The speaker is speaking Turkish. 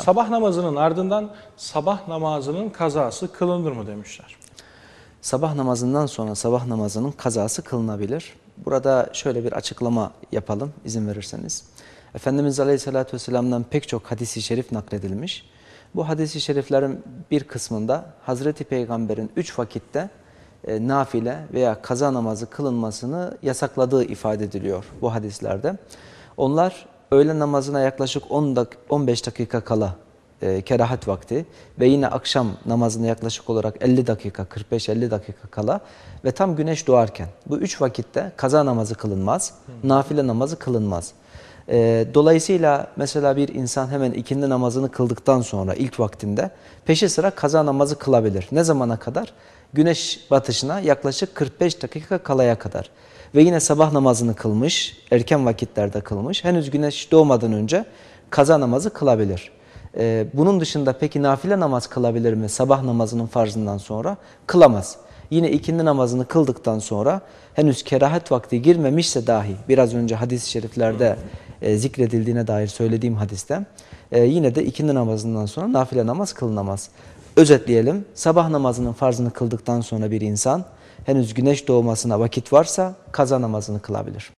Sabah namazının ardından sabah namazının kazası kılınır mı demişler. Sabah namazından sonra sabah namazının kazası kılınabilir. Burada şöyle bir açıklama yapalım izin verirseniz. Efendimiz Aleyhisselatü Vesselam'dan pek çok hadisi şerif nakledilmiş. Bu hadisi şeriflerin bir kısmında Hazreti Peygamber'in üç vakitte e, nafile veya kaza namazı kılınmasını yasakladığı ifade ediliyor bu hadislerde. Onlar öğle namazına yaklaşık 10 dak 15 dakika kala e, kerahat vakti ve yine akşam namazına yaklaşık olarak 50 dakika 45-50 dakika kala ve tam güneş doğarken bu üç vakitte kaza namazı kılınmaz, nafile namazı kılınmaz. E, dolayısıyla mesela bir insan hemen ikindi namazını kıldıktan sonra ilk vaktinde peşi sıra kaza namazı kılabilir. Ne zamana kadar? Güneş batışına yaklaşık 45 dakika kalaya kadar. Ve yine sabah namazını kılmış, erken vakitlerde kılmış. Henüz güneş doğmadan önce kaza namazı kılabilir. Ee, bunun dışında peki nafile namaz kılabilir mi sabah namazının farzından sonra? Kılamaz. Yine ikindi namazını kıldıktan sonra henüz kerahat vakti girmemişse dahi biraz önce hadis-i şeriflerde e, zikredildiğine dair söylediğim hadiste e, yine de ikindi namazından sonra nafile namaz kılınamaz. Özetleyelim sabah namazının farzını kıldıktan sonra bir insan henüz güneş doğmasına vakit varsa kaza namazını kılabilir.